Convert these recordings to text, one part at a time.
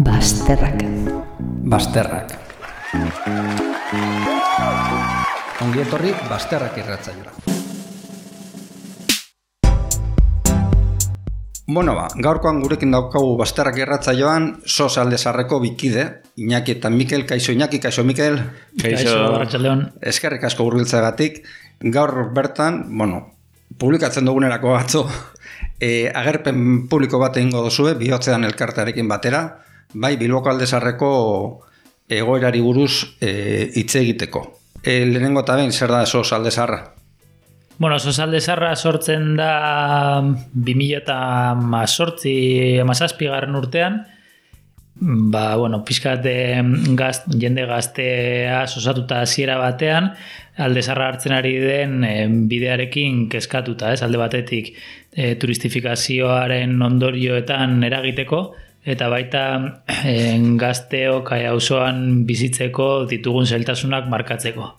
Basterrak. Basterrak. Ongi etorri Basterrak irratzaioa. Bueno ba, gaurkoan gurekin daukagu Basterrak irratzaioan sos aldezarreko bikide, Iñaki eta Mikel, kaixo Iñaki, kaixo Mikel. Kaixo, Arratxaldeon. Eskerrik asko hurbiltzeagatik. Gaur bertan, bueno, publikatzen dugunerako atzo, e, agerpen publiko bat egingo duzue, bihotzean elkartearekin batera, bai Bilboko aldezarreko egoerari buruz e, hitz egiteko. E, lehenengo eta behin, zer da sos aldezarra? Bueno, Sosalde Zarra sortzen da 2000 eta mazortzi, urtean, ba, bueno, pixkat eh, gazt, jende gaztea sosatuta hasiera batean, alde zarra hartzen ari den eh, bidearekin kezkatuta, ez, alde batetik eh, turistifikazioaren ondorioetan eragiteko, eta baita eh, gazteok auzoan bizitzeko ditugun zeltasunak markatzeko.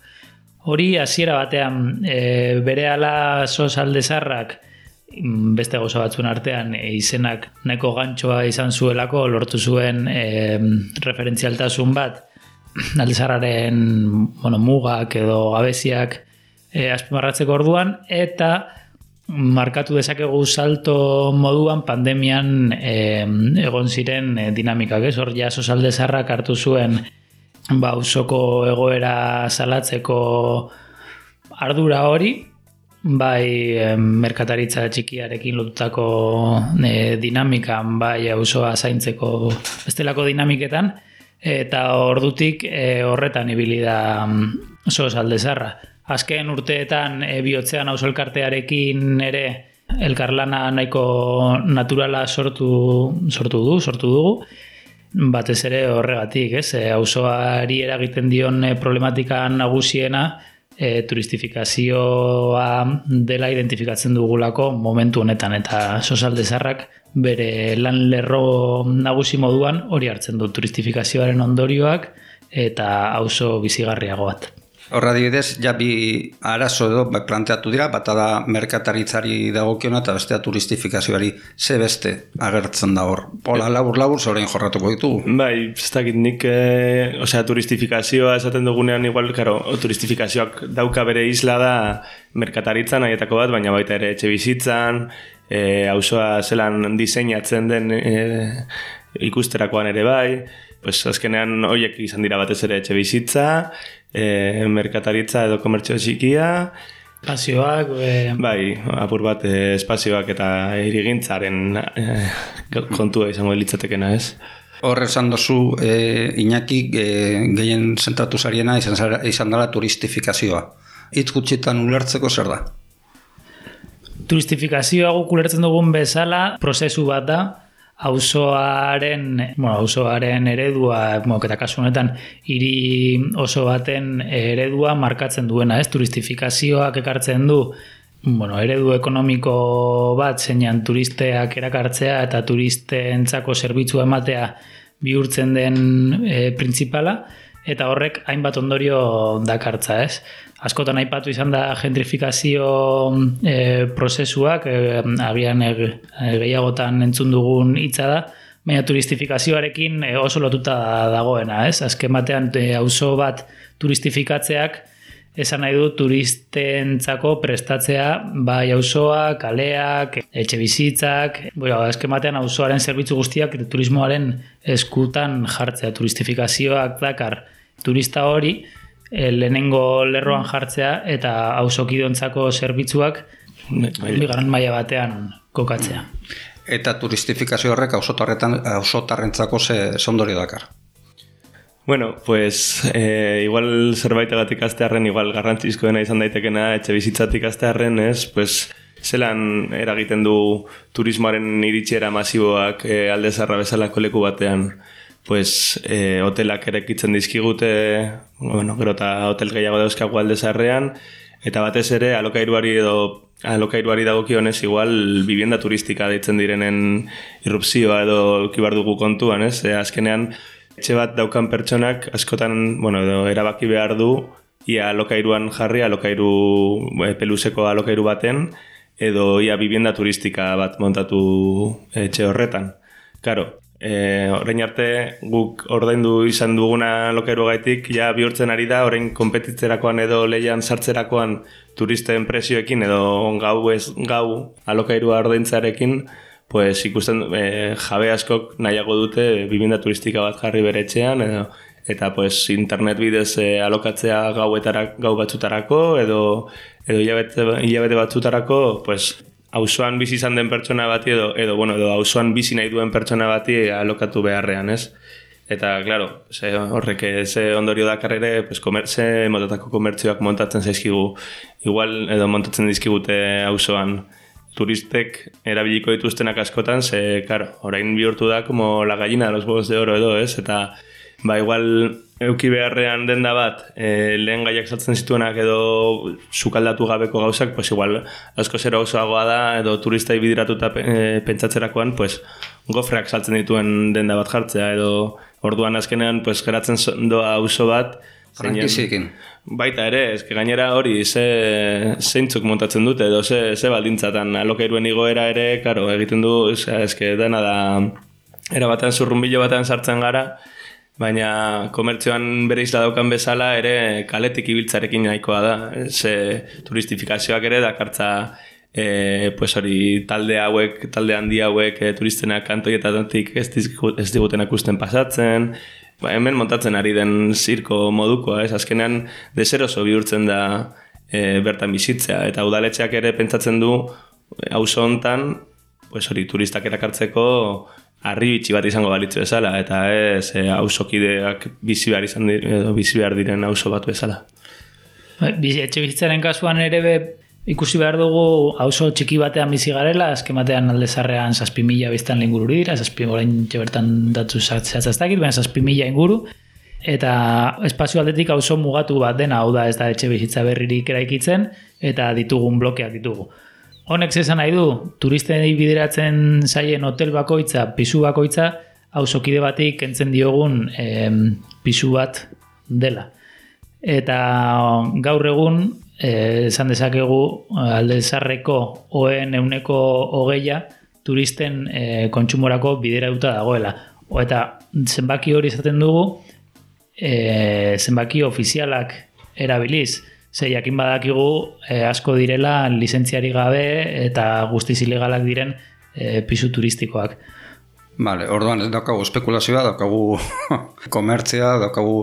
Hori hasiera batean e, bere ala sos aldezarrak mm, beste gauza batzuen artean e, izenak nahiko gantxoa izan zuelako lortu zuen e, referentzialtasun bat aldezarraren bueno, mugak edo gabeziak e, azpimarratzeko orduan eta markatu dezakegu salto moduan pandemian e, egon ziren e, dinamikak, ez? Hor ja sos aldezarrak hartu zuen ba, usoko egoera salatzeko ardura hori, bai merkataritza txikiarekin lotutako e, dinamikan, bai auzoa zaintzeko bestelako dinamiketan, eta ordutik e, horretan ibili da oso aldezarra. Azken urteetan e, bihotzean auzo elkartearekin ere elkarlana nahiko naturala sortu, sortu du, sortu dugu, batez ere horregatik, ez? E, auzoari eragiten dion problematika nagusiena e, turistifikazioa dela identifikatzen dugulako momentu honetan eta sosalde zarrak bere lan lerro nagusi moduan hori hartzen du turistifikazioaren ondorioak eta auzo bizigarriago bat. Horra dibidez, ja bi arazo edo ba, planteatu dira, bata da merkataritzari dagokiona eta bestea turistifikazioari ze beste agertzen da hor. Pola labur labur zorein jorratuko ditugu. Bai, ez dakit nik, e, osea, turistifikazioa esaten dugunean igual, karo, turistifikazioak dauka bere isla da merkataritzan aietako bat, baina baita ere etxe bizitzan, e, auzoa zelan diseinatzen den e, ikusterakoan ere bai, pues azkenean horiek izan dira batez ere etxe bizitza, e, merkataritza edo komertzio txikia, Espazioak, e... bai, apur bat e, espazioak eta irigintzaren e, kontua izango litzatekena ez. Hor esan dozu e, Iñaki e, gehien zentratu zariena izan, izan dela turistifikazioa. Itz gutxitan ulertzeko zer da? Turistifikazioa guk ulertzen dugun bezala prozesu bat da, auzoaren, bueno, auzoaren eredua, bueno, eta kasu honetan hiri oso baten eredua markatzen duena, ez? Turistifikazioak ekartzen du bueno, eredu ekonomiko bat zeinan turisteak erakartzea eta turistentzako zerbitzua ematea bihurtzen den e, printzipala eta horrek hainbat ondorio dakartza, ez? Askotan aipatu izan da gentrifikazio e, prozesuak, e, agian e, gehiagotan entzun dugun hitza da, baina turistifikazioarekin oso lotuta dagoena, ez? Azken batean auzo bat turistifikatzeak esan nahi du turistentzako prestatzea bai auzoa, kaleak, etxe bizitzak, bueno, azken batean auzoaren zerbitzu guztiak turismoaren eskutan jartzea turistifikazioak dakar turista hori, lehenengo lerroan jartzea eta hausokidontzako zerbitzuak bigarren maila batean kokatzea. Eta turistifikazio horrek ausotarrentzako ze sondorio dakar? Bueno, pues eh, igual zerbait egatik aztearen, igual garrantzizkoena izan daitekena etxe bizitzatik aztearen, ez? Pues, zelan eragiten du turismoaren iritsiera masiboak eh, alde zarra bezalako leku batean pues, e, hotelak erekitzen dizkigute, bueno, gero eta hotel gehiago dauzkagu alde zarrean, eta batez ere alokairuari edo alokairuari dagokionez igual vivienda turistika deitzen direnen irrupzioa edo kibar dugu kontuan, ez? E, azkenean, etxe bat daukan pertsonak askotan, bueno, edo erabaki behar du ia alokairuan jarri, alokairu e, peluseko alokairu baten, edo ia bibienda turistika bat montatu etxe horretan. Karo, e, orain arte guk ordaindu izan duguna lokeru gaitik, ja bihurtzen ari da, orain kompetitzerakoan edo leian sartzerakoan turisten presioekin edo gau ez gau alokairua ordaintzarekin, pues ikusten e, jabe askok nahiago dute bibienda turistika bat jarri bere etxean, edo, eta pues internet bidez e, alokatzea gauetara, gau batzutarako edo edo hilabete, batzutarako pues auzoan bizi izan den pertsona bati edo edo bueno edo auzoan bizi nahi duen pertsona bati alokatu beharrean, ez? Eta claro, ze horrek ze ondorio dakar ere, pues komertze motatako komertzioak montatzen zaizkigu igual edo montatzen dizkigute auzoan turistek erabiliko dituztenak askotan, ze, claro, orain bihurtu da como la gallina de los huevos de oro edo, ez? Eta ba, igual euki beharrean denda bat, e, lehen gaiak saltzen zituenak edo sukaldatu gabeko gauzak, pues igual asko zero osoagoa da, edo turistai bidiratuta e, pentsatzerakoan, pues gofreak saltzen dituen denda bat jartzea, edo orduan azkenean, pues geratzen doa auzo bat, Frankizikin. Baita ere, eske gainera hori ze zeintzuk montatzen dute edo ze, ze baldintzatan alokairuen igoera ere, karo, egiten du, eske dena da era batean zurrumbilo batean sartzen gara, Baina komertzioan bere isla daukan bezala ere kaletik ibiltzarekin nahikoa da. Ze turistifikazioak ere dakartza e, pues hori talde hauek, talde handi hauek e, turistenak kantoietatik ez, ez diguten akusten pasatzen. Ba, hemen montatzen ari den zirko modukoa, ez azkenean deseroso bihurtzen da e, bertan bizitzea. Eta udaletxeak ere pentsatzen du auzo hontan, pues hori turistak erakartzeko arribitsi bat izango balitzu bezala, eta ez e, ausokideak bizi behar izan edo bizi behar diren auso bat bezala. Bai, bizi, etxe bizitzaren kasuan ere be, ikusi behar dugu auzo txiki batean bizi garela, azken batean alde zarrean zazpi mila biztan inguru dira, zazpi orain txebertan datzu zatzaztakit, baina zazpi mila inguru, eta espazio aldetik auzo mugatu bat dena, hau da ez da etxe bizitza berririk eraikitzen, eta ditugun blokeak ditugu. Honek zesan nahi du, turisten bideratzen zaien hotel bakoitza, pisu bakoitza, hausokide batik entzen diogun e, pisu bat dela. Eta gaur egun, e, esan dezakegu alde zarreko oen euneko hogeia turisten e, kontsumorako bidera duta dagoela. O eta zenbaki hori izaten dugu, e, zenbaki ofizialak erabiliz. Ze jakin badakigu eh, asko direla lizentziari gabe eta guztiz ilegalak diren eh, pisu turistikoak. Vale, orduan ez daukagu espekulazioa, daukagu komertzia, daukagu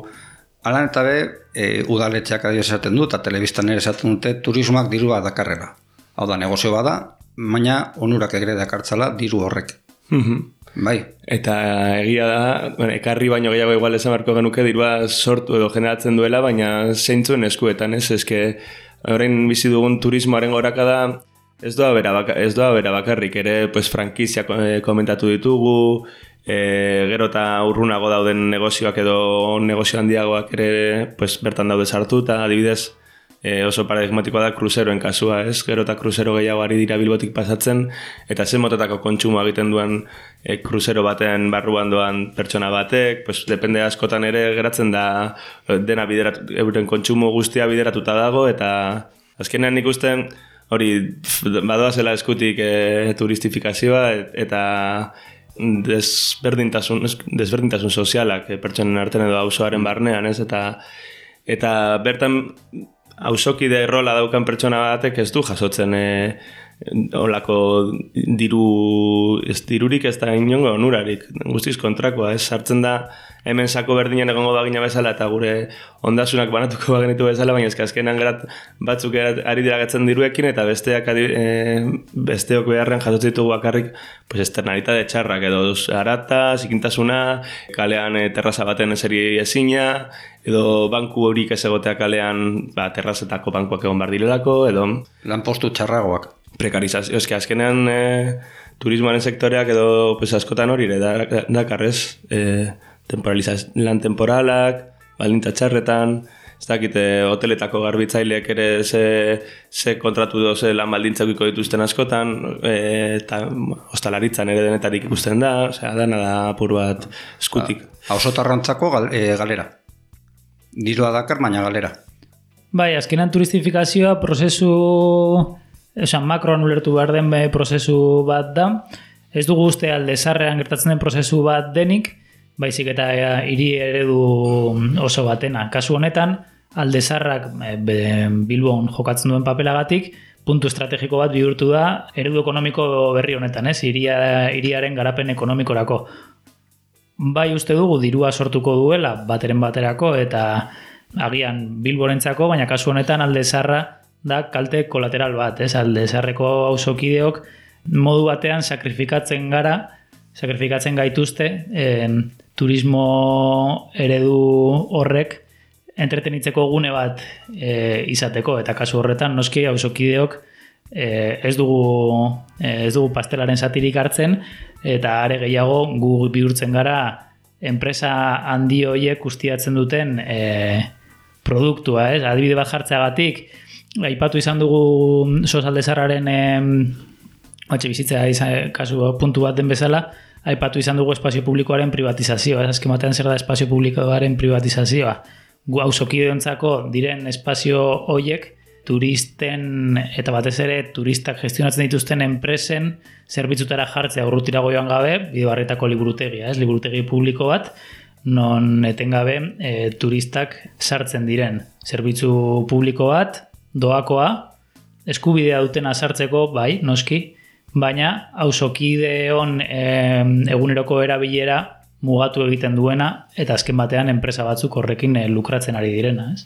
alan eta be, e, udaletxeak adio esaten du, eta telebistan ere esaten dute turismoak dirua dakarrela. Hau da, negozio bada, baina onurak egre dakartzala diru horrek. Mhm. Bai. Eta egia da, ekarri baino gehiago igual esan marko genuke dirua sortu edo generatzen duela, baina zeintzuen eskuetan, ez? Ezke, orain bizi dugun turismoaren goraka da, ez doa bera, baka, ez doa bera bakarrik, ere pues, frankizia eh, komentatu ditugu, e, gero eta urrunago dauden negozioak edo negozio handiagoak ere pues, bertan daude sartu, eta adibidez, e, oso paradigmatikoa da kruzeroen kasua, ez? Gero eta kruzero gehiago ari dira bilbotik pasatzen, eta zen motetako kontsumo egiten duen e, kruzero batean barruan doan pertsona batek, pues, depende askotan ere geratzen da e, dena bideratu, euren kontsumo guztia bideratuta dago, eta azkenean ikusten hori badoa zela eskutik e, turistifikazioa, eta desberdintasun, desberdintasun sozialak e, pertsonen artean edo auzoaren barnean, ez? Eta, eta bertan hausokide rola daukan pertsona batek ez du jasotzen e, olako diru, ez dirurik ez da inongo onurarik, guztiz kontrakoa, ez sartzen da hemen sako berdinen egongo bagina bezala eta gure ondasunak banatuko bagenitu bezala, baina azkenan gerat batzuk ari dira gatzen diruekin eta besteak e, besteok beharren jasotzen ditugu bakarrik pues de txarrak edo arata, zikintasuna, kalean e, terraza baten eseri ezina, edo banku horik ez egotea kalean ba, terrazetako bankuak egon bardirelako, edo... Lanpostu txarragoak. Prekarizazio, eski azkenean e, turismoaren sektoreak edo pues, askotan hori ere dakarrez, da, lan temporalak, balinta txarretan, ez dakite hoteletako garbitzaileak ere ze, ze kontratu doze lan baldintzakiko dituzten askotan, e, eta hostalaritzan ere denetarik ikusten da, osea, dana da apur bat eskutik. Ba, Hausotarrantzako gal, e, galera. Dirua dakar, baina galera. Bai, azkenan turistifikazioa prozesu esan makroan ulertu behar den be, prozesu bat da, ez dugu uste alde zarrean gertatzen den prozesu bat denik, baizik eta hiri eredu oso batena. Kasu honetan, alde zarrak e, Bilbon jokatzen duen papelagatik, puntu estrategiko bat bihurtu da eredu ekonomiko berri honetan, ez? Iria, iriaren garapen ekonomikorako. Bai uste dugu dirua sortuko duela bateren baterako eta agian bilborentzako, baina kasu honetan alde zarra da kalte kolateral bat, ez? Alde zarreko hausokideok modu batean sakrifikatzen gara, sakrifikatzen gaituzte en, turismo eredu horrek entretenitzeko gune bat e, izateko eta kasu horretan noski ausokideok e, ez dugu e, ez dugu pastelaren satirik hartzen eta are gehiago gu bihurtzen gara enpresa handi hoiek ustiatzen duten e, produktua, ez? Adibide bat jartzeagatik aipatu izan dugu sosaldezarraren e, Batxe bizitza kasu puntu bat den bezala, aipatu izan dugu espazio publikoaren privatizazioa, ez azkematean zer da espazio publikoaren privatizazioa gu hausokideentzako diren espazio hoiek turisten eta batez ere turistak gestionatzen dituzten enpresen zerbitzutara jartzea urrutira joan gabe, bidebarretako liburutegia, ez liburutegi publiko bat, non etengabe e, turistak sartzen diren. Zerbitzu publiko bat, doakoa, eskubidea dutena sartzeko, bai, noski, baina hausokideon e, eguneroko erabilera mugatu egiten duena eta azken batean enpresa batzuk horrekin eh, lukratzen ari direna, ez?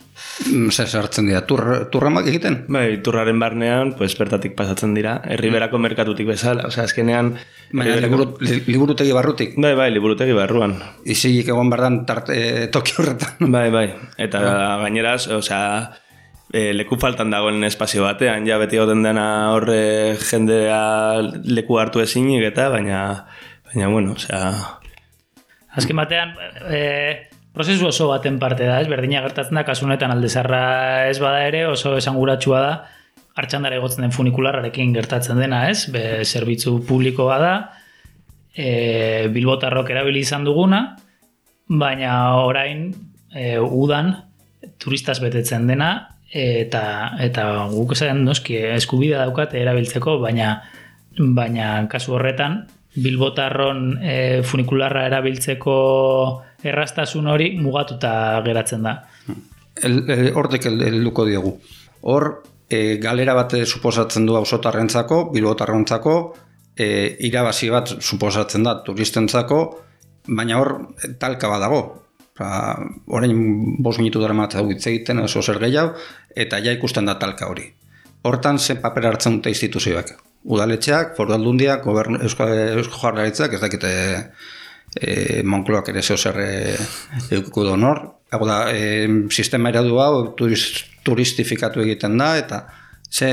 Mm, zer sartzen dira, Tur, turramak egiten? Bai, turraren barnean, pues, bertatik pasatzen dira, herriberako merkatutik bezala, osea, azkenean... Baina, liburu, liburutegi barrutik? Bai, bai, liburutegi barruan. Izilik egon bardan tarte, eh, toki horretan? Bai, bai, eta ah. gaineraz, osea, e, leku faltan dagoen espazio batean, ja beti goten dena horre jendea leku hartu ezinik eta, baina, baina, bueno, osea... Azken batean, e, prozesu oso baten parte da, ez? Berdina gertatzen da, kasunetan aldezarra ez bada ere, oso esanguratsua da, hartxandara egotzen den funikularrarekin gertatzen dena, ez? Be, zerbitzu publikoa da, e, bilbotarrok erabili izan duguna, baina orain e, udan turistaz betetzen dena, eta, eta guk esan noski eskubida daukate erabiltzeko, baina baina kasu horretan bilbotarron e, funikularra erabiltzeko errastasun hori mugatuta geratzen da. Hortek el, el, el, diegu. Hor, e, galera bat suposatzen du ausotarrentzako, bilbotarrontzako, e, irabazi bat suposatzen da turistentzako, baina hor talka bat Ba, orain bos minutu dara matzea hitz egiten, oso zer gehiago, eta ja ikusten da talka hori. Hortan zen paper hartzen dute instituzioak udaletxeak, foru aldundiak, gobernu, eusko, eusko jarraritzak, ez dakite e, Monkloak ere zeo zer eukuko da nor. Hago da, e, sistema eradu hau turistifikatu egiten da, eta ze,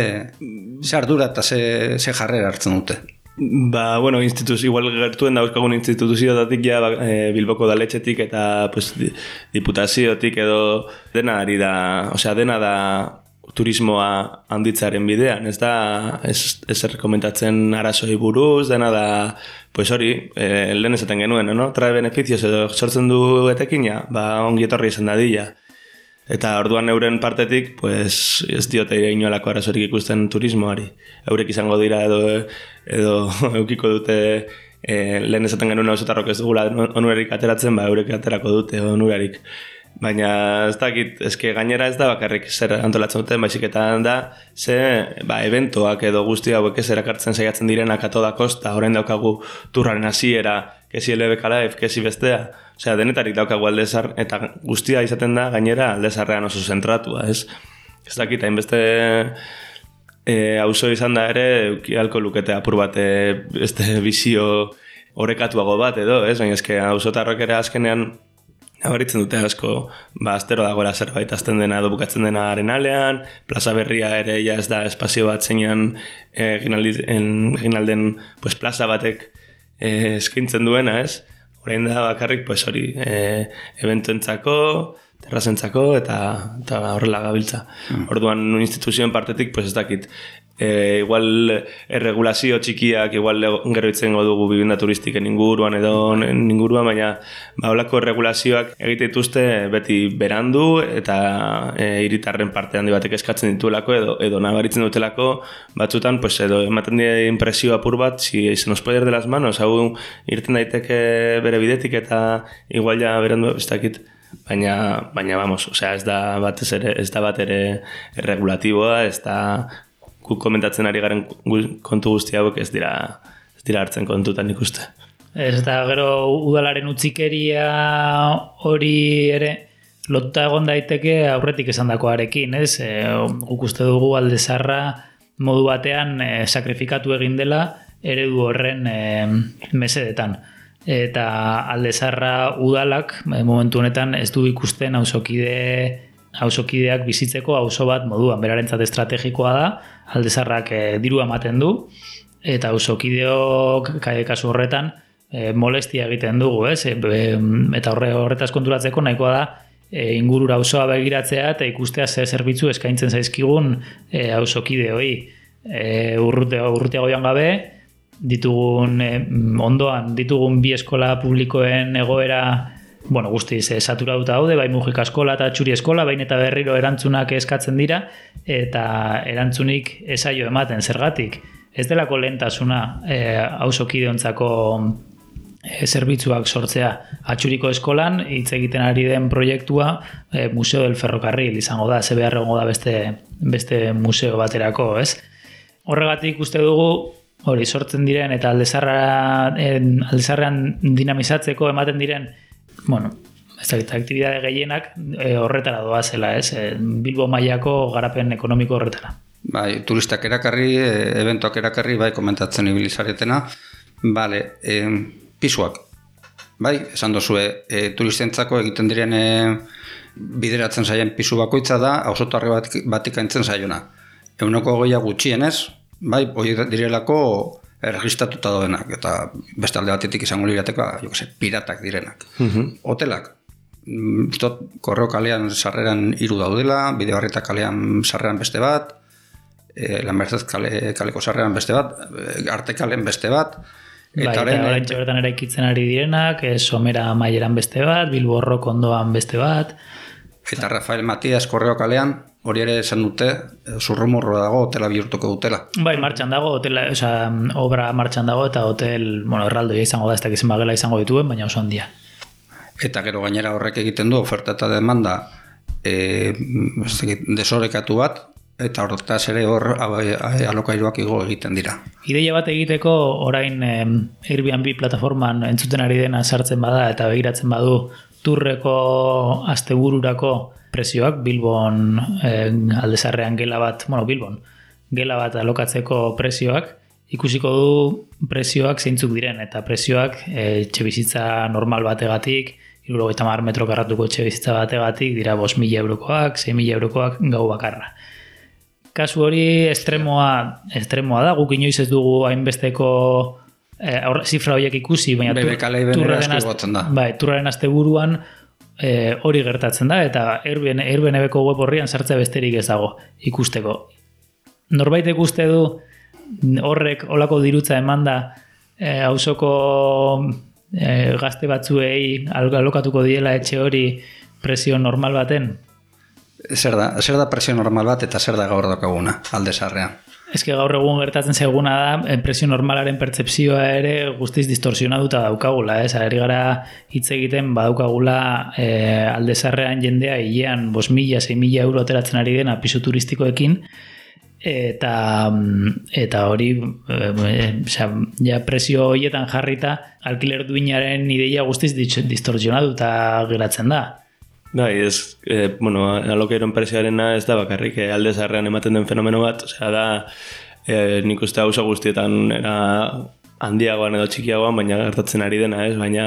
ze ardura eta ze, ze jarrera hartzen dute. Ba, bueno, instituzio, igual gertuen dauzkagun instituzio datik ja e, Bilboko daletxetik eta pues, diputaziotik edo dena ari da, osea, dena da turismoa handitzaren bidean, ez da, ez, ez errekomentatzen arazoi buruz, dena da, pues hori, e, lehen esaten genuen, no? Trae beneficios edo sortzen du etekina, ba, ongi etorri izan da dilla. Eta orduan euren partetik, pues, ez diote inoalako arazorik ikusten turismoari. Eurek izango dira edo, edo eukiko dute e, lehen esaten genuen hau ez dugula onurarik ateratzen, ba, eurek aterako dute onurarik. Baina ez dakit, eske gainera ez da bakarrik zer antolatzen duten, baizik da, ze ba, eventoak edo guzti hauek ez erakartzen saiatzen direnak ato da kosta, orain daukagu turraren hasiera, kesi Live, kesi bestea, osea, denetarik daukagu aldezar, eta guztia izaten da gainera aldezarrean oso zentratua, ez? Ez dakit, hainbeste e, auzo izan da ere, alko lukete apur bat, e, beste bizio orekatuago bat edo, ez? Baina eske auzotarrok ere azkenean Abaritzen dute asko, ba, astero dagoela zerbait azten dena edo bukatzen dena arenalean, plaza berria ere ja ez da espazio bat zeinan egin alden pues, plaza batek e, eskintzen duena, ez? Horein da bakarrik, pues hori, e, eventuentzako, terrazentzako eta, eta horrela gabiltza. Mm. Orduan instituzioen partetik, pues ez dakit, e, igual erregulazio txikiak igual gero itzen dugu bibinda turistiken inguruan edo inguruan, baina ba, olako erregulazioak egite dituzte beti berandu eta e, iritarren parte handi batek eskatzen dituelako edo, edo nabaritzen dutelako batzutan pues, edo ematen die impresio apur bat si se nos puede de las manos hau irten daiteke bere bidetik eta igual ja berandu ez dakit. Baina baina vamos, o sea, ez da bat ere ez da bat ere regulatiboa, ez da guk komentatzen ari garen kontu guzti hauek ez dira ez dira hartzen kontutan ikuste. Ez da gero udalaren utzikeria hori ere lotuta egon daiteke aurretik esandakoarekin, ez? E, guk uste dugu aldezarra modu batean e, sakrifikatu egin dela eredu horren e, mesedetan. Eta aldezarra udalak e, momentu honetan ez du ikusten hausokide hausokideak bizitzeko auzo bat moduan berarentzat estrategikoa da, aldezarrak e, diru ematen du eta ausokideok kasu horretan e, molestia egiten dugu, ez? E, eta horre horretaz konturatzeko nahikoa da e, ingurura auzoa begiratzea eta ikustea ze zerbitzu eskaintzen zaizkigun e, ausokideoi. E, urrute, urruteago gabe, ditugun ondoan, ditugun bi eskola publikoen egoera bueno, guztiz e, saturatuta daude, bai mugika eskola eta txuri eskola, bain eta berriro erantzunak eskatzen dira, eta erantzunik esaio ematen zergatik. Ez delako lehentasuna e, hausokidiontzako e, zerbitzuak sortzea atxuriko eskolan, hitz egiten ari den proiektua e, Museo del Ferrocarril izango da, ze behar da beste, beste museo baterako, ez? Horregatik uste dugu, hori sortzen diren eta aldezarrean dinamizatzeko ematen diren bueno, ez da, aktibidade gehienak e, horretara doa zela, ez? E, Bilbo mailako garapen ekonomiko horretara. Bai, turistak erakarri, e, eventoak erakarri, bai, komentatzen ibilizaretena. Bale, e, pisuak. Bai, esan dozue, e, turistentzako egiten diren e, bideratzen zaien pisu bakoitza da, hausotarri bat, batik aintzen zaiona. Euneko goia gutxienez, bai, hori direlako erregistratuta daudenak, eta beste alde batetik izango lirateko, jo que piratak direnak. Mm Hotelak, Ztot, korreo kalean sarreran hiru daudela, bideo kalean sarreran beste bat, e, lanbertzat kale, kaleko sarreran beste bat, e, arte kalen beste bat, Eta bai, orain eta bertan eraikitzen ari direnak, e, somera maieran beste bat, bilborro kondoan beste bat. Eta Rafael Matias korreo kalean, hori ere esan dute, zurrumurro dago, hotela bihurtuko dutela. Bai, martxan dago, hotela, oza, obra martxan dago, eta hotel, bueno, erraldoia izango da, ez dakizen bagela izango dituen, baina oso handia. Eta gero gainera horrek egiten du, oferta eta demanda, e, desorekatu bat, eta horretaz ere hor alokairuak igo egiten dira. Ideia bat egiteko orain eh, Airbnb plataforman entzuten ari dena sartzen bada eta begiratzen badu turreko astebururako presioak Bilbon eh, aldezarrean gela bat, bueno, Bilbon, gela bat alokatzeko presioak, ikusiko du presioak zeintzuk diren, eta presioak eh, bizitza normal bategatik, iruro eta mar metro karratuko etxe bizitza bategatik, dira bos mila eurokoak, 6 mila eurokoak gau bakarra. Kasu hori estremoa, estremoa da, guk inoiz ez dugu hainbesteko eh, zifra horiek ikusi, baina turraren, bai, turraren azte buruan, e, hori gertatzen da, eta erben ebeko web horrian sartzea besterik ez dago ikusteko. Norbait ikuste du horrek olako dirutza eman da e, hausoko e, gazte batzuei alokatuko diela etxe hori presio normal baten? Zer da, zer da presio normal bat eta zer da gaur dokaguna, alde sarrean? Ez gaur egun gertatzen zaiguna da, presio normalaren pertsepzioa ere guztiz distorsionatuta daukagula, ez? Ari gara hitz egiten badaukagula e, aldezarrean jendea hilean bos mila, zei mila euro ateratzen ari dena pisu turistikoekin, eta eta hori e, ja presio horietan jarrita alkiler duinaren ideia guztiz distorsionatuta geratzen da. Bai, ez, e, bueno, alokeiron presioarena ez da bakarrik e, alde zarrean ematen den fenomeno bat, osea da, e, nik uste hau guztietan era handiagoan edo txikiagoan, baina gertatzen ari dena, ez, baina,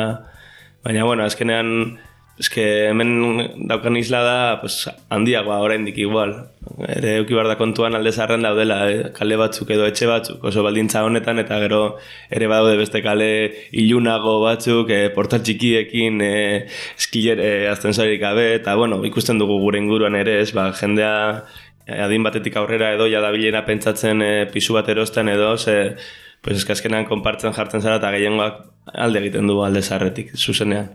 baina, bueno, azkenean eske hemen daukan isla da pues, handiagoa oraindik igual. Ere euki da kontuan alde zarren daudela, eh? kale batzuk edo etxe batzuk, oso baldintza honetan, eta gero ere badaude beste kale ilunago batzuk, e, portal txikiekin, e, eskiller, e, aztenzorik gabe, eta bueno, ikusten dugu gure inguruan ere, ez, ba, jendea adin batetik aurrera edo ja dabilena pentsatzen e, pisu bat erosten edo, ze, pues eskazkenan konpartzen jartzen zara eta gehiengoak alde egiten du alde zarretik, zuzenean.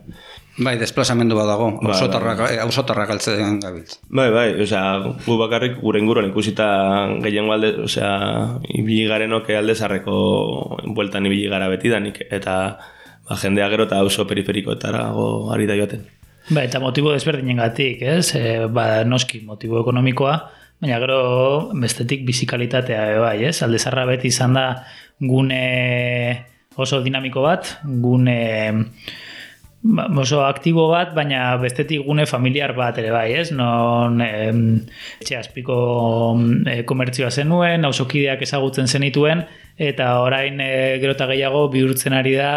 Bai, desplazamendu bat dago, ausotarrak bai. altzen gabiltz. Bai, bai, osea, gu bakarrik gure inguruan ikusita gehiengo alde, osea, ibili garenok alde zarreko bueltan ibili gara betidanik, eta ba, jendea gero eta auzo periferikoetara ari da joaten. Ba, eta motibo desberdinen gatik, ez? E, ba, noski, motibo ekonomikoa, baina gero bestetik bizikalitatea, e, bai, ez? Alde zarra beti izan da gune oso dinamiko bat, gune ba, oso aktibo bat, baina bestetik gune familiar bat ere bai, ez? Non em, etxe aspiko e, komertzioa zenuen, ausokideak ezagutzen zenituen, eta orain e, gero eta gehiago bihurtzen ari da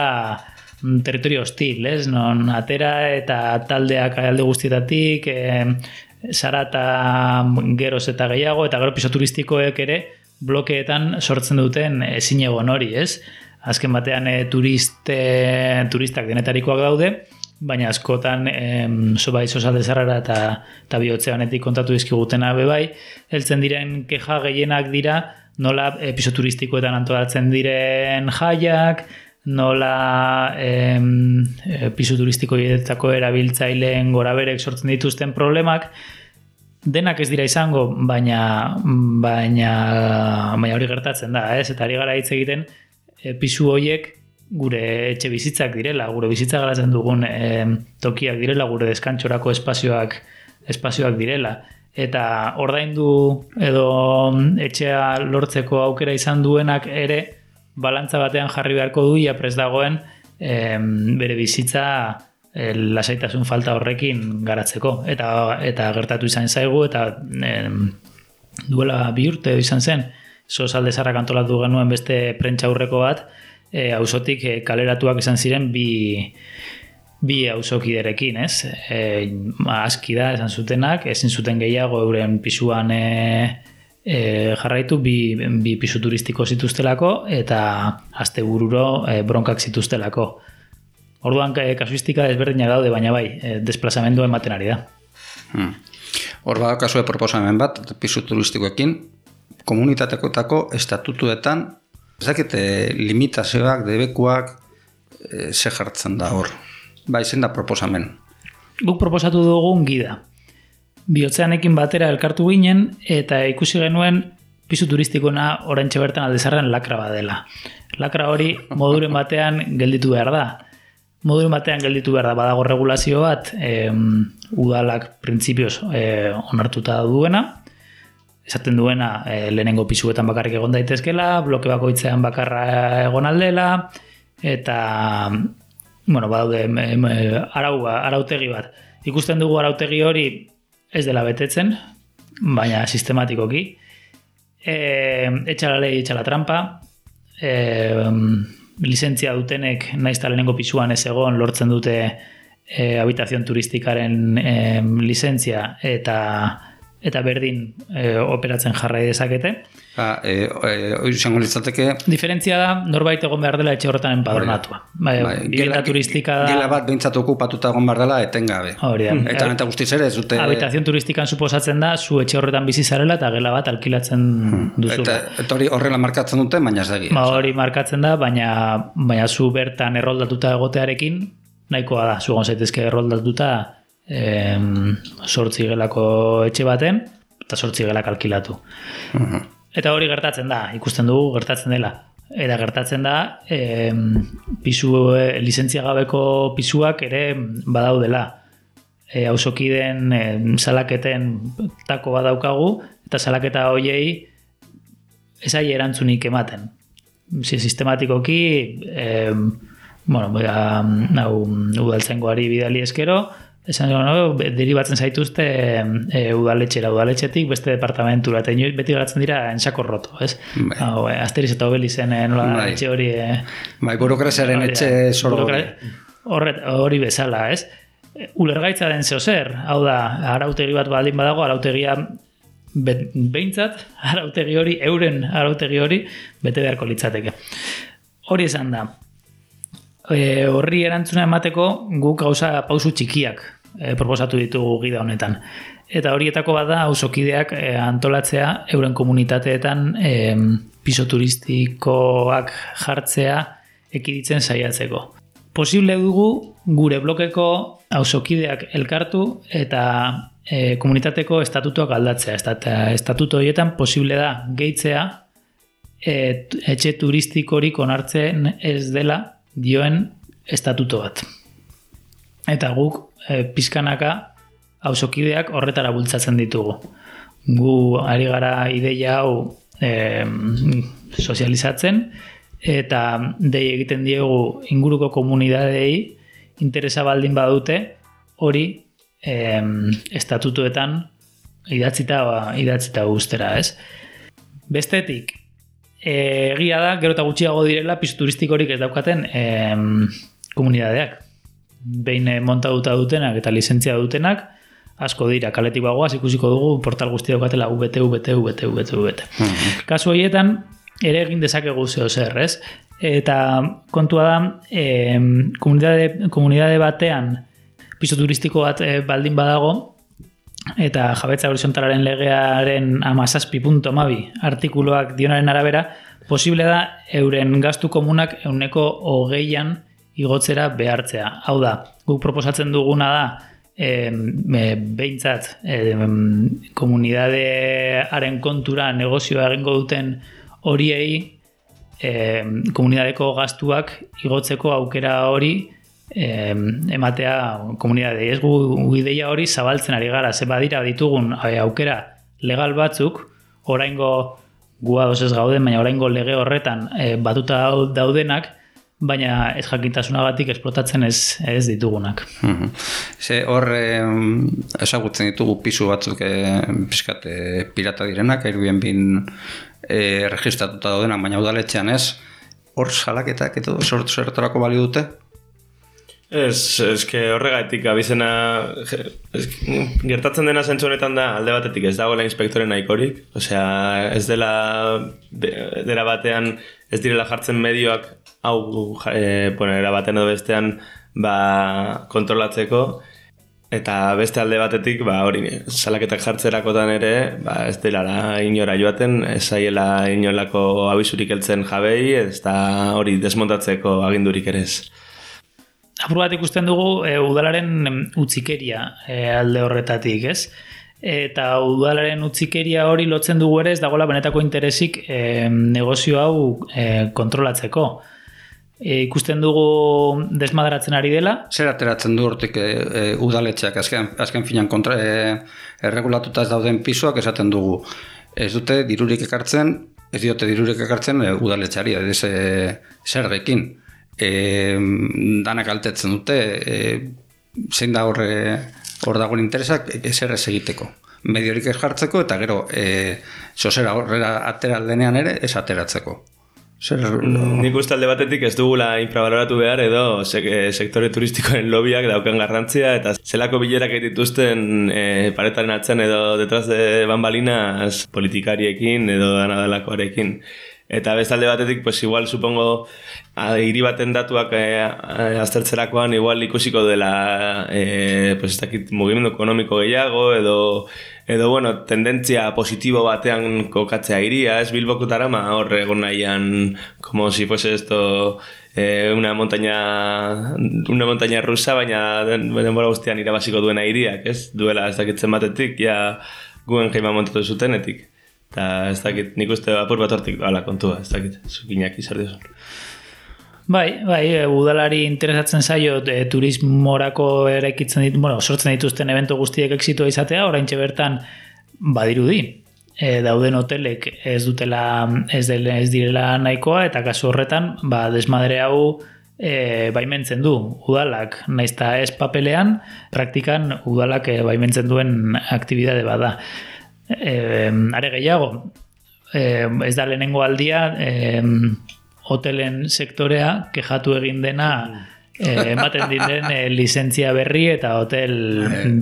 mm, territorio hostil, ez? Non atera eta taldeak alde guztietatik, e, zarata geroz eta gehiago, eta gero piso turistikoek ere blokeetan sortzen duten ezin egon hori, ez? Azken batean e, turiste, turistak denetarikoak daude, baina askotan em, soba izo zarrara eta, eta bihotze kontatu dizkigutena bebai, heltzen diren keja gehienak dira, nola episo turistikoetan antolatzen diren jaiak, nola em, piso turistiko erabiltzaileen gora berek sortzen dituzten problemak, denak ez dira izango, baina baina baina hori gertatzen da, ez? Eta ari gara hitz egiten, pisu horiek gure etxe bizitzak direla, gure bizitza garatzen dugun e, tokiak direla, gure deskantxorako espazioak espazioak direla. Eta ordaindu edo etxea lortzeko aukera izan duenak ere balantza batean jarri beharko du ia pres dagoen e, bere bizitza e, lasaitasun falta horrekin garatzeko. Eta, eta gertatu izan zaigu eta e, duela bi urte izan zen, so salde zarrak antolatu genuen beste prentsa aurreko bat, e, ausotik e, kaleratuak izan ziren bi bi ausokiderekin, ez? E, aski da, esan zutenak, ezin zuten gehiago euren pisuan e, e, jarraitu bi, bi pisu turistiko zituztelako eta azte bururo e, bronkak zituztelako. Orduan e, kasuistika desberdinak daude, baina bai, e, desplazamendu ematen ari da. Hmm. Hor bada kasue proposamen bat, pisu turistikoekin, komunitatekotako estatutuetan ezakite limitazioak, debekuak e, ze jartzen da hor. Ba, izen da proposamen. Guk proposatu dugun gida. Biotzeanekin batera elkartu ginen eta ikusi genuen pisu turistikona orantxe bertan aldezarren lakra badela. Lakra hori moduren batean gelditu behar da. Moduren batean gelditu behar da badago regulazio bat e, udalak printzipioz e, onartuta duena, esaten duena e, lehenengo pisuetan bakarrik egon daitezkela, bloke bakoitzean bakarra egon aldela, eta, bueno, badaude, arau, arautegi bat. Ikusten dugu arautegi hori ez dela betetzen, baina sistematikoki. E, etxala lehi, etxala trampa, e, lizentzia dutenek naizta lehenengo pisuan ez egon lortzen dute e, habitazion turistikaren e, lizentzia eta eta berdin e, operatzen jarrai dezakete. Ba, e, e, izango litzateke... Diferentzia da, norbait egon behar dela etxe horretan enpadornatua. Bai, bai, gela, turistika da... Gela bat behintzatu okupatuta egon behar dela etengabe. Hori da. Eta neta guztiz ere, zute... Habitazion turistikan suposatzen da, zu etxe horretan bizi zarela eta gela bat alkilatzen hmm. duzu. Eta, eta hori horrela markatzen dute, baina ez da Ba, hori markatzen da, baina, baina zu bertan erroldatuta egotearekin, nahikoa da, zu zaitezke erroldatuta em, sortzi gelako etxe baten, eta sortzi gelak alkilatu. Mhm. Eta hori gertatzen da, ikusten dugu, gertatzen dela. Eta gertatzen da, em, pisu, e, lizentzia gabeko pisuak ere badaudela. E, hausokiden e, salaketen tako badaukagu, eta salaketa hoiei ezai erantzunik ematen. Si, sistematikoki, e, bueno, hau udaltzen goari bidali eskero, Esan no, deribatzen zaituzte e, udaletxera, udaletxetik beste departamentura, eta inoiz beti garatzen dira ensako roto, ez? Bai. Hau, e, asteriz eta obeli zen, e, nola bai. etxe hori... E, bai, burokraziaren etxe zoro hori. Hori bezala, ez? ulergaitza den zeo zer, hau da, arautegi bat baldin badago, arautegia be- behintzat, arautegi hori, euren arautegi hori, bete beharko litzateke. Hori esan da, e, horri erantzuna emateko guk gauza pausu txikiak e, proposatu ditugu gida honetan. Eta horietako bat da auzokideak e, antolatzea euren komunitateetan e, piso turistikoak jartzea ekiditzen saiatzeko. Posible dugu gure blokeko auzokideak elkartu eta e, komunitateko estatutuak aldatzea. Estat, estatuto horietan posible da gehitzea e, etxe turistikorik onartzen ez dela dioen estatuto bat. Eta guk e, pizkanaka auzokideak horretara bultzatzen ditugu. Gu ari gara ideia hau e, sozializatzen eta dei egiten diegu inguruko komunidadei interesa baldin badute hori e, estatutuetan idatzita idatzita guztera, ez? Bestetik, e, egia da, gero eta gutxiago direla pisu turistikorik ez daukaten e, komunidadeak. Behin eh, montatuta dutenak eta lizentzia dutenak, asko dira, kaletik bagoaz ikusiko dugu portal guzti daukatela VT, VT, VT, VT, VT. Kasu horietan, ere egin dezakegu zeo zer, ez? Eta kontua da, e, komunidade, komunidade batean piso turistiko bat e, baldin badago, eta jabetza horizontalaren legearen amazazpi punto mabi artikuluak dionaren arabera, posible da euren gastu komunak euneko hogeian igotzera behartzea. Hau da, guk proposatzen duguna da, e, behintzat e, komunidadearen kontura negozioa egingo duten horiei e, komunidadeko gastuak igotzeko aukera hori e, ematea komunidade. Ez gu, ideia hori zabaltzen ari gara, ze badira ditugun e, aukera legal batzuk, oraingo gua ez gauden, baina oraingo lege horretan e, batuta daudenak, baina ez jakintasunagatik esplotatzen ez ez ditugunak. Mhm. Ze hor eh, ezagutzen ditugu pisu batzuk eh, pizkat eh, pirata direnak, Airbnb eh, registratuta daudenak, baina udaletxean ez, hor salaketak eta sortu zertarako bali dute? Ez, que horregatik abizena ez, gertatzen dena zentzu honetan da alde batetik ez dagoela inspektore nahikorik, osea ez dela dela batean ez direla jartzen medioak hau e, bueno, era baten edo bestean ba, kontrolatzeko. Eta beste alde batetik ba, hori salaketak jartzerakotan ere ba, ez dela inora joaten ez zaiela inolako abisurik heltzen jabei ez da hori desmontatzeko agindurik ere ez. Apur bat ikusten dugu e, udalaren utzikeria e, alde horretatik, ez? Eta udalaren utzikeria hori lotzen dugu ere ez dagoela benetako interesik e, negozio hau e, kontrolatzeko e, ikusten dugu desmadaratzen ari dela. Zer ateratzen du hortik e, e, udaletxeak, azken, azken finan kontra, e, erregulatuta ez dauden pisoak esaten dugu. Ez dute dirurik ekartzen, ez diote dirurik ekartzen e, udaletxari, ez e, zergekin. E, danak altetzen dute, e, zein da horre hor dagoen interesak, e, zer ez egiteko. Mediorik ez jartzeko eta gero e, sosera horrela atera denean ere ez ateratzeko. Zer, no. Nik uste alde batetik ez dugula infravaloratu behar edo eh, sektore turistikoen lobiak dauken garrantzia eta zelako bilerak dituzten e, paretaren atzen edo detraz de bambalinas politikariekin edo danadalakoarekin. Eta bestalde batetik, pues igual supongo hiri baten datuak e, aztertzerakoan igual ikusiko dela e, pues ez dakit mugimendu ekonomiko gehiago edo edo bueno, tendentzia positibo batean kokatzea iria, ez bilboko tarama horre egon nahian como si fuese esto eh, una montaña una montaña rusa, baina denbora guztian irabasiko duena iriak, ez? Duela ez dakitzen batetik, ja guen jaima montatu zutenetik. Eta ez dakit, nik uste apur bat hortik ala kontua, ez dakit, zukinak izar. Bai, bai, e, udalari interesatzen zaio e, turismorako eraikitzen dit, bueno, sortzen dituzten evento guztiek exitua izatea, orain bertan badirudi. E, dauden hotelek ez dutela ez, dele, ez direla nahikoa eta kasu horretan ba, desmadre hau e, baimentzen du udalak naizta ez papelean praktikan udalak e, baimentzen duen aktibidade bada e, are gehiago e, ez da lehenengo aldia e, hotelen sektorea kejatu egin dena eh, ematen diren eh, lizentzia berri eta hotel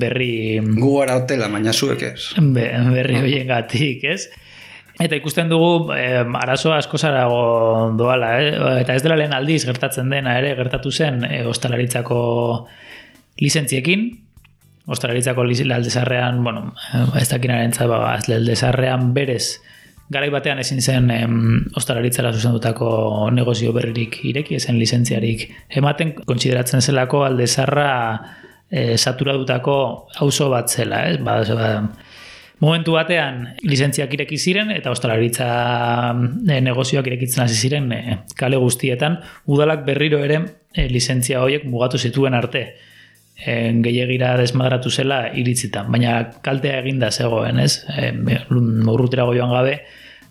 berri Gu gara hotela, baina zuek ez. be, berri hoien gatik, ez? Eta ikusten dugu eh, arazo asko zarago doala, eh? eta ez dela lehen aldiz gertatzen dena ere, gertatu zen eh, ostalaritzako lizentziekin, ostalaritzako liz- aldezarrean, bueno, eh, ez dakinaren ba, aldezarrean berez, garai batean ezin zen em, ostalaritzara zuzendutako negozio berririk ireki, ezen lizentziarik. Ematen, kontsideratzen zelako aldezarra eh, saturadutako auzo bat zela, ez? Ba, ba, Momentu batean lizentziak ireki ziren eta ostalaritza e, negozioak irekitzen hasi ziren e, kale guztietan. Udalak berriro ere e, lizentzia horiek mugatu zituen arte e, gehiagira desmadratu zela iritzita, baina kaltea eginda zegoen, ez? E, Urrutirago joan gabe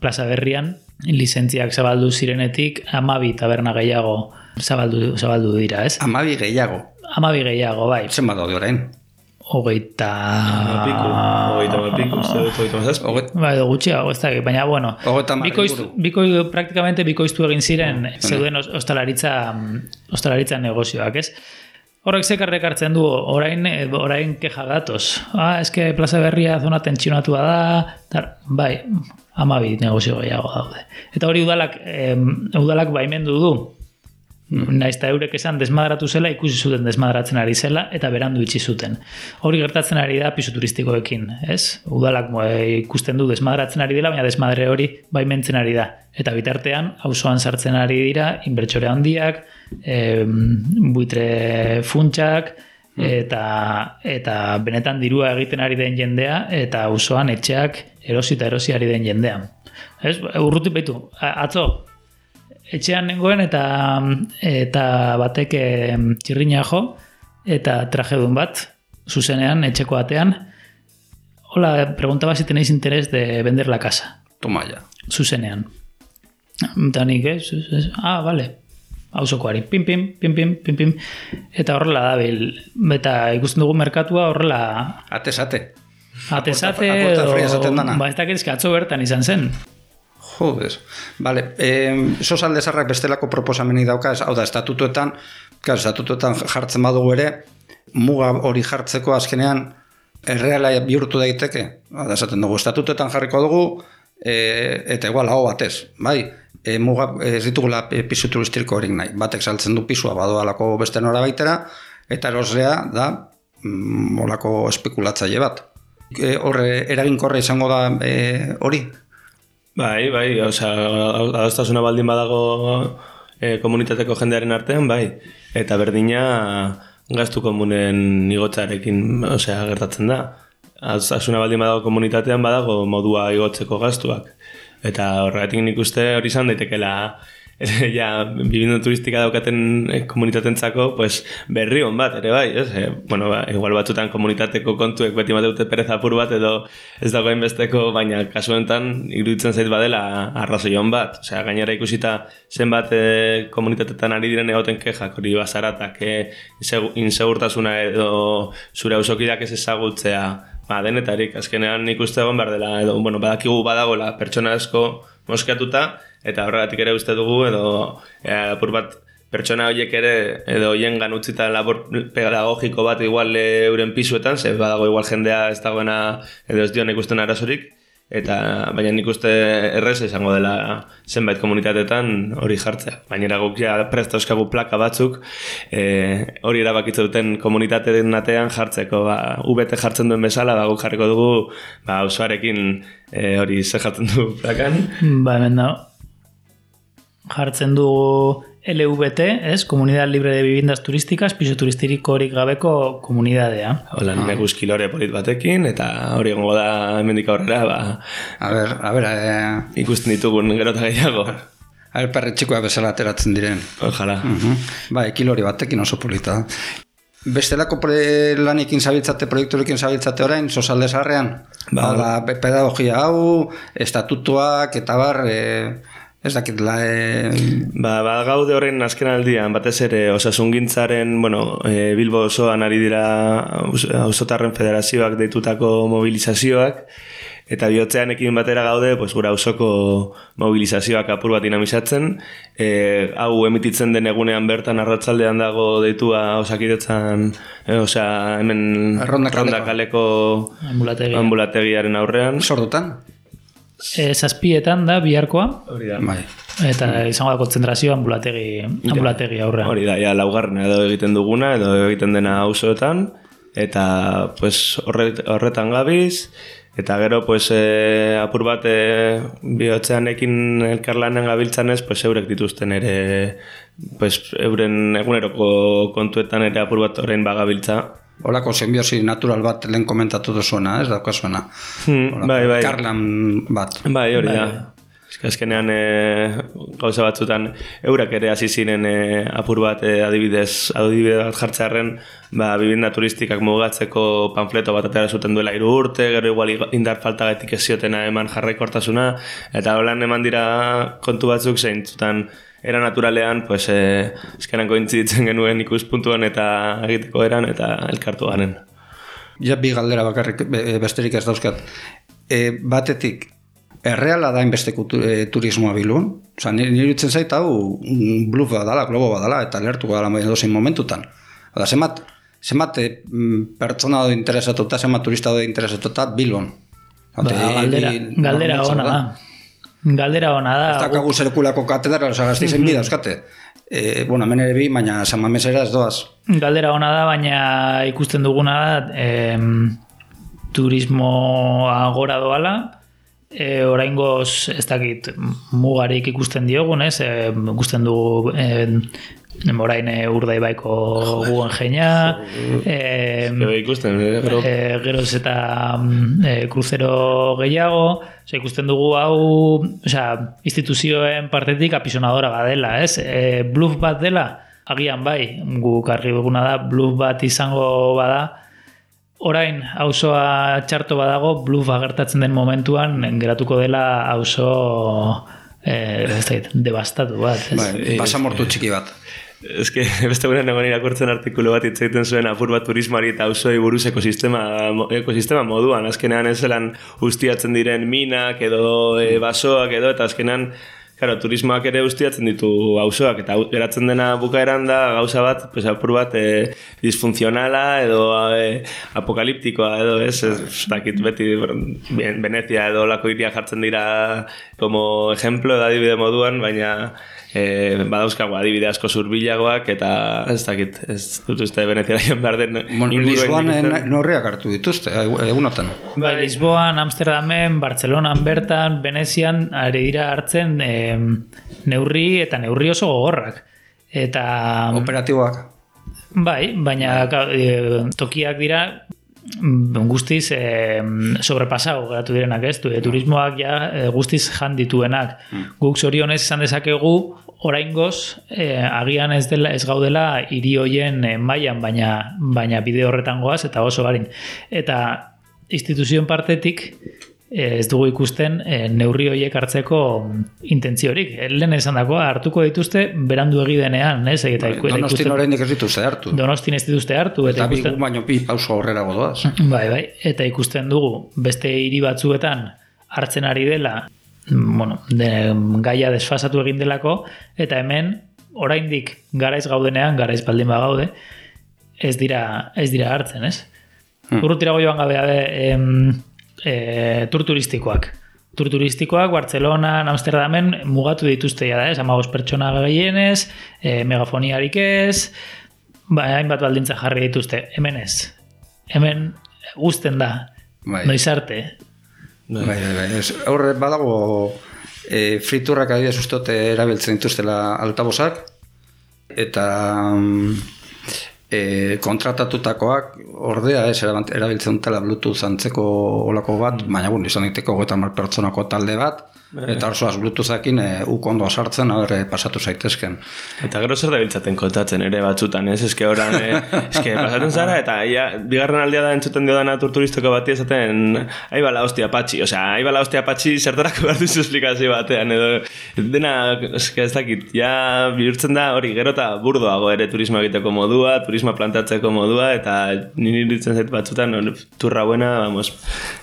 plaza berrian lizentziak zabaldu zirenetik amabi taberna gehiago zabaldu, zabaldu dira, ez? Amabi gehiago. Amabi gehiago, bai. Zen bat daude orain. Hogeita... Hogeita dut, hogeita mazazpi. Hoget, Ba, edo gutxiago, ez da, baina, bueno, Hogeita bikoiztu, inguru. biko, praktikamente bikoiztu egin ziren zeuden os- ostalaritza, ostalaritza negozioak, ez? Horrek zekarrek hartzen du, orain, orain keja gatoz. Ah, eske plaza berria zona tentsionatua da, tar, bai, amabi negozio gehiago daude. Eta hori udalak, em, udalak baimendu du, Naiz eta eurek esan desmadratu zela, ikusi zuten desmadratzen ari zela, eta berandu itxi zuten. Hori gertatzen ari da pisu turistikoekin, ez? Udalak mo, e, ikusten du desmadratzen ari dela, baina desmadre hori baimentzen ari da. Eta bitartean, auzoan sartzen ari dira, inbertsore handiak, e, buitre funtsak, eta, eta benetan dirua egiten ari den jendea, eta auzoan etxeak erosi eta erosi ari den jendea. Ez? Urruti baitu, atzo, etxean nengoen eta eta batek txirrina jo eta trajedun bat zuzenean etxeko batean hola, preguntaba si tenéis interés de vender la casa. Toma ya. zuzenean. Eta nik ez, ez, ez, ah, vale. Hausokoari, pim, pim, pim, pim, pim, pim. Eta horrela dabil eta ikusten dugu merkatua horrela Ate, ate. atezate A puerta fría esaten dana. ba, ez dakit atzo bertan izan zen Joder. Vale, eh, sosalde zarrak bestelako proposamenik dauka, ez, hau da, estatutuetan, claro, estatutuetan jartzen badugu ere, muga hori jartzeko azkenean, erreala bihurtu daiteke, da, esaten dugu, estatutuetan jarriko dugu, e, eta igual hau batez, bai, e, muga, ez ditugula pisu turistiko horik nahi, batek saltzen du pisua badoalako beste nora baitera, eta eroslea da, mm, olako espekulatzaile bat. E, horre, eraginkorra izango da e, hori, Bai, bai, osea, adostasuna baldin badago e, komunitateko jendearen artean, bai. Eta berdina gastu komunen igotzarekin, osea, gertatzen da. Adostasuna baldin badago komunitatean badago modua igotzeko gastuak. Eta horregatik nik uste hori izan daitekela ja, bibindo turistika daukaten eh, komunitatentzako, pues, berri on bat, ere bai, ez? E, bueno, ba, igual batzutan komunitateko kontuek beti mate dute pereza apur bat, edo ez dago besteko, baina kasu honetan iruditzen zait badela arrazoi on bat. Osea, gainera ikusita zenbat e, komunitatetan ari diren egoten kexak, hori bazaratak, e, insegu- insegurtasuna edo zure ausokideak ez ezagutzea, ba, denetarik, azkenean ikuste egon behar dela, edo, bueno, badakigu badagola pertsona asko moskatuta, eta horregatik ere uste dugu, edo e, apur bat pertsona horiek ere, edo hoien ganutzita labor pedagogiko bat igual e, euren pisuetan, ze badago igual jendea ez dagoena, edo ez dion ikusten arazorik, eta baina nik uste errez izango dela zenbait komunitatetan hori jartzea. Baina guk ja prest euskagu plaka batzuk e, hori erabakitze duten komunitateen atean jartzeko ba, UBT jartzen duen bezala, ba, guk jarriko dugu ba, osoarekin e, hori ze jartzen du plakan. Ba, hemen. Jartzen dugu LVT, ez? Comunidad Libre de Viviendas Turísticas, piso turistirikorik gabeko komunidadea. Hola, ah. lore polit batekin, eta hori egongo da hemendik aurrera, ba, A ber, a ber, e, ikusten ditugun gero eta gehiago. a ber perre txikoa bezala ateratzen diren. Ojalá. Mhm. Ba, ekilori batekin oso polita. Bestelako pre lanekin zabiltzate, proiekturekin zabiltzate orain, sosalde zarrean? Ba. Pe- pedagogia hau, estatutuak, eta bar, e, ez dakit, la, e, Ba, ba gaude horren azken aldian, batez ere osasungintzaren, bueno, e, Bilbo osoan ari dira auzotarren federazioak deitutako mobilizazioak, eta bihotzeanekin batera gaude, pues, gura ausoko mobilizazioak apur bat dinamizatzen, e, hau emititzen den egunean bertan arratzaldean dago deitua osakidetzan, e, osea, hemen Ronda kaleko. ronda kaleko Ambulategia. ambulategiaren aurrean. Sordutan? E, zazpietan da biharkoa, Hori da. Bai. eta izango da kontzentrazio ambulategi, ambulategi aurrean. Hori da, ja, laugarren edo egiten duguna, edo egiten dena auzoetan eta pues, horret, horretan gabiz, eta gero pues, e, apur bat e, bihotzeanekin elkarlanen gabiltzanez, pues, eurek dituzten ere, pues, euren eguneroko kontuetan ere apur bat orain bagabiltza. Olako simbiosi natural bat lehen komentatu duzuena, ez daukazuena. Hmm, bai, bai. Karlan bat. Bai, hori Bai. da. Eske azkenean e, gauza batzutan eurak ere hasi ziren e, apur bat e, adibidez, adibide bat jartzearren, ba, bibinda turistikak mugatzeko panfleto bat atera zuten duela hiru urte, gero igual indar faltagatik ez ziotena eman jarraikortasuna, eta holan eman dira kontu batzuk zeintzutan era naturalean, pues, e, eskenan kointziditzen genuen ikuspuntuan eta egiteko eran, eta elkartu garen. Ja, bi galdera bakarrik be- besterik ez dauzkat. E, batetik, erreala da inbesteko tu, e, turismoa bilun? Osa, iruditzen zait hau mm, bluff badala, globo badala, eta lertuko dala edozein momentutan. Oda, zenbat, zenbat e, mm, pertsona do interesatuta, zenbat turista do interesatuta bilun. Ba, galdera, galdera ona da. Galdera ona da. Ez dakagu zerkulako katedra, osa gazti zen bida, euskate. E, bueno, hemen ere bi, baina San Mamesera ez doaz. Galdera ona da, baina ikusten duguna da em, turismoa gora doala, e, oraingoz ez dakit mugarik ikusten diogun, ez? E, ikusten dugu e, orain e, urdaibaiko guen jeina, e, ikusten, e, gero. e, geroz eta mm, e, kruzero gehiago, Osea, ikusten dugu hau, osea, instituzioen partetik apisonadora badela, ez? E, bluff bat dela, agian bai, guk argi duguna da, bluff bat izango bada, orain auzoa txarto badago, bluff agertatzen den momentuan, geratuko dela auzo eh, ez dakit, devastatu bat. Ez? Bai, basamortu txiki bat. Ez que beste guren egon irakurtzen artikulu bat hitz egiten zuen apur bat turismoari eta auzoi buruz ekosistema, ekosistema moduan. Azkenean ez zelan ustiatzen diren minak edo e, basoak edo eta azkenean Claro, turismoak ere ustiatzen ditu auzoak eta geratzen dena bukaeran da gauza bat, pues apur bat e, disfunzionala edo e, apokaliptikoa edo ez, ez, dakit beti Venezia edo lako iria jartzen dira como ejemplo edo adibide moduan, baina e, badauzkago adibide asko zurbilagoak eta ez dakit, ez dut uste Veneziara joan behar den inguruen Lisboan neurriak hartu dituzte, egu- egunotan. Bai, Lisboan, Amsterdamen, Bartzelonan bertan, Venezian, ari dira hartzen em, neurri eta neurri oso gogorrak. Eta Operatiboak. bai, baina e, tokiak dira mm, guztiz e, sobrepasau geratu direnak ez, tu- e, turismoak ja e, guztiz jan dituenak. Guk zorionez izan dezakegu oraingoz e, agian ez dela ez gaudela hiri hoien e, mailan baina baina bide horretan goaz eta oso barin. Eta instituzioen partetik e, ez dugu ikusten e, neurri horiek hartzeko mm, intentziorik. Lehen esan dagoa hartuko dituzte berandu denean, ez? Eta, Donostin ikusten- oraindik ez dituzte hartu. Donostin ez dituzte hartu eta Eta ikusten, baino bi pauso aurrera godoaz. bai, bai, eta ikusten dugu beste hiri batzuetan hartzen ari dela bueno, de, gaia desfasatu egin delako eta hemen oraindik garaiz gaudenean, garaiz baldin bagaude, ez dira ez dira hartzen, ez? Urrutirago joan gabe, gabe em, e, tur turistikoak. Tur turistikoak, Bartzelonan, Amsterdamen mugatu dituzte da, ez? Amagos pertsona gehienez, e, megafoniarik ez, ba, hainbat baldintza jarri dituzte. Hemen ez. Hemen guzten da. Bai. Noiz arte. Bai, bai, bai. Horre badago e, friturrak adibidez ustote erabiltzen dituztela altabosak eta mm, e, kontratatutakoak ordea ez erabiltzen dutela Bluetooth antzeko olako bat, baina bueno, izan hogeita hamar pertsonako talde bat, eta orsoaz Bluetoothakin e, uk ondo sartzen, haber e, pasatu zaitezken. Eta gero zer dabiltzaten kontatzen ere batzutan, ez? Eske oran, eh, eske pasatzen zara, eta ia, bigarren aldea da entzuten diodana turturistoko bati esaten, ahi bala hostia patxi, osea, ahi bala hostia patxi zertarako behar duzu esplikazio batean, edo, dena, eske ez dakit, ja bihurtzen da hori, gero eta burdoago ere turismo egiteko modua, turismo plantatzeko modua, eta niri ditzen zait batzutan, no, turra buena, vamos,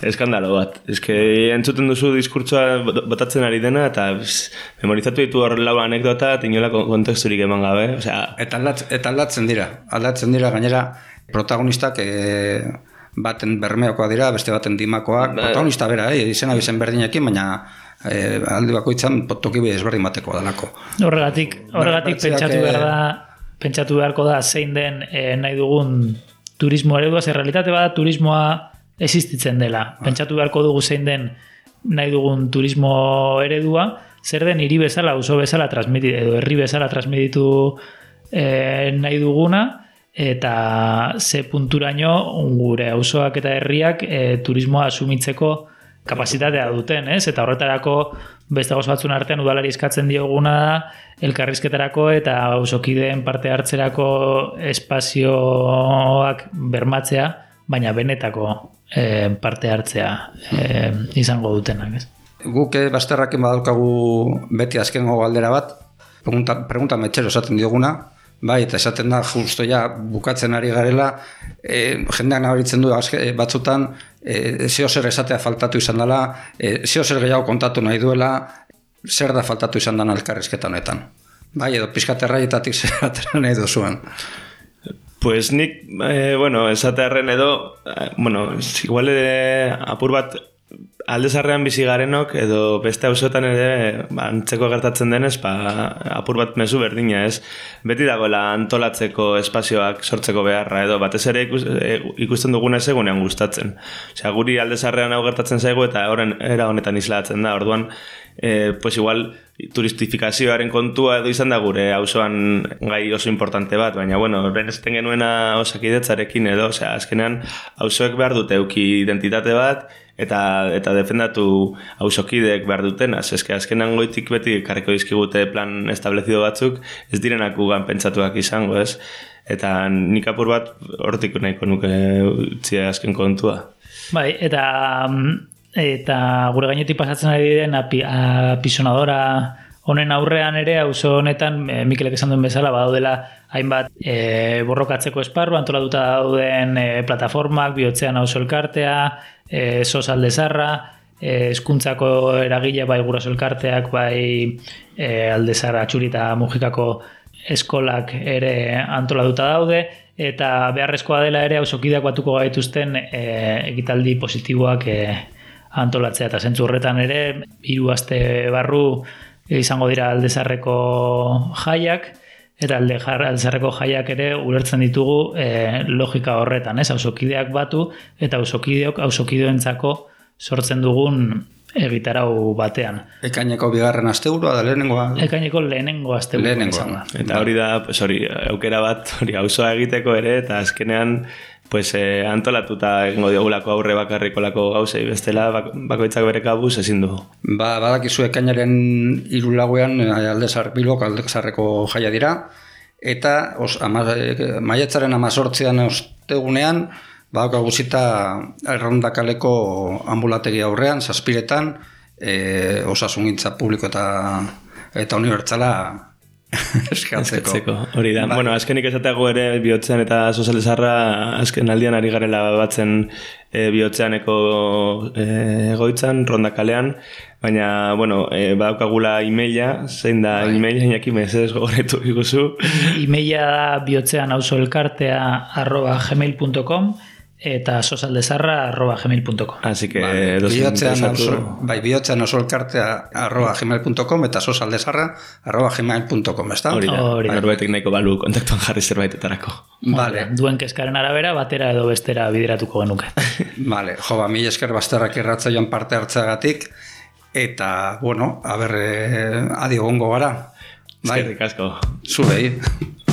eskandalo bat. Que entzuten duzu diskurtsoa botatzen ari dena, eta pss, memorizatu ditu hor lau anekdota, eta inola konteksturik eman gabe. Osea, Eta, aldatz, eta aldatzen dira, aldatzen dira gainera protagonistak e, baten bermeokoa dira, beste baten dimakoak, Ba- protagonista bera, eh, izena bizen berdinekin, baina e, aldi bakoitzan toki ezberdin batekoa dalako. Horregatik, horregatik pentsatu eh, behar da, pentsatu beharko da zein den eh, nahi dugun turismo eredua, zer realitate bada turismoa existitzen dela. Pentsatu beharko dugu zein den nahi dugun turismo eredua, zer den hiri bezala, auzo bezala transmiti, edo herri bezala transmititu eh, nahi duguna, eta ze punturaino gure auzoak eta herriak eh, turismoa asumitzeko kapasitatea duten, ez? Eta horretarako beste gauza batzun artean udalari eskatzen dioguna da elkarrizketarako eta ausokideen parte hartzerako espazioak bermatzea, baina benetako eh, parte hartzea eh, izango dutenak, ez? Guk eh, basterrakin badaukagu beti azkengo galdera bat, pregunta, pregunta metxero esaten dioguna, bai, eta esaten da justo ja bukatzen ari garela, e, jendeak nabaritzen du azke, batzutan, e, zeo zer esatea faltatu izan dela, e, zeo zer gehiago kontatu nahi duela, zer da faltatu izan dena elkarrizketa honetan. Bai, edo pizkaterraietatik zer atera nahi duzuen. Pues nik, eh, bueno, esatearren edo, eh, bueno, igual eh, apur bat aldezarrean bizi garenok edo beste auzotan ere ba, antzeko gertatzen denez, ba, apur bat mezu berdina, ez? Beti dagoela antolatzeko espazioak sortzeko beharra edo batez ere ikus, eh, ikusten duguna ez egunean gustatzen. Osea, guri aldezarrean hau gertatzen zaigu eta horren era honetan islatzen da. Orduan, eh, pues igual turistifikazioaren kontua edo izan da gure auzoan gai oso importante bat, baina bueno, horren esaten genuena osakidetzarekin edo, osea, azkenean auzoek behar dute euki identitate bat eta eta defendatu auzokideek behar dutena, eske azkenan goitik beti karriko dizkigute plan establecido batzuk, ez direnak gugan pentsatuak izango, ez? Eta nik apur bat hortik nahiko nuke utzi azken kontua. Bai, eta mm, eta gure gainetik pasatzen ari diren api, apisonadora honen aurrean ere auzo honetan e, Mikelek esan duen bezala badaudela hainbat e, borrokatzeko esparru antolatuta dauden e, plataformak, bihotzean auzo elkartea, e, sos aldezarra, e, eskuntzako eragile bai guraso elkarteak, bai e, aldezarra txuri eta mujikako eskolak ere antolatuta daude, eta beharrezkoa dela ere auzokideak batuko gaituzten e, ekitaldi positiboak e, antolatzea eta zentzu horretan ere hiru aste barru izango dira aldezarreko jaiak eta alde aldezarreko jaiak ere ulertzen ditugu e, logika horretan, ez? Auzokideak batu eta auzokideok auzokidoentzako sortzen dugun egitarau batean. Ekaineko bigarren asteburua da lehenengoa. Ekaineko lehenengo aste Lehenengoa. Eta hori da, pues hori, aukera bat, hori auzoa egiteko ere, eta azkenean, pues eh, antolatuta egingo diogulako aurre bakarrikolako gauzei bestela, bak, bakoitzak bere kabuz ezin du. Ba, badakizu ekainaren irulagoean aldezar bilbok aldezarreko jaia dira, eta os, ama, e, maiatzaren amazortzean ostegunean, badaukagu zita errondakaleko ambulategi aurrean, zazpiretan, e, osasungintza publiko eta eta unibertsala eskatzeko. Hori da. Bai. Bueno, azkenik esateago ere bihotzean eta sozializarra azken aldian ari garela batzen e, bihotzeaneko e, egoitzan, rondakalean, baina, bueno, e, badaukagula emaila, zein da Bai. emaila, inaki mezez gogoretu iguzu. Imeia da bihotzean auzo elkartea arroba gmail.com eta sosaldezarra arroba gmail.com. Así que, Vale. edozein Bihotzean oso, bai, bihotzean oso elkartea arroba gmail.com eta sosaldezarra arroba gmail.com, ez da? Hori da, Hori norbaitek nahiko balu kontaktuan jarri zerbaitetarako. Vale, Duen kezkaren arabera, batera edo bestera bideratuko genuke. vale. Jo, ba, mi esker basterrak irratzaioan parte hartzeagatik, eta, bueno, a ber, eh, adi egongo gara. Bai, Eskerrik asko. zuei.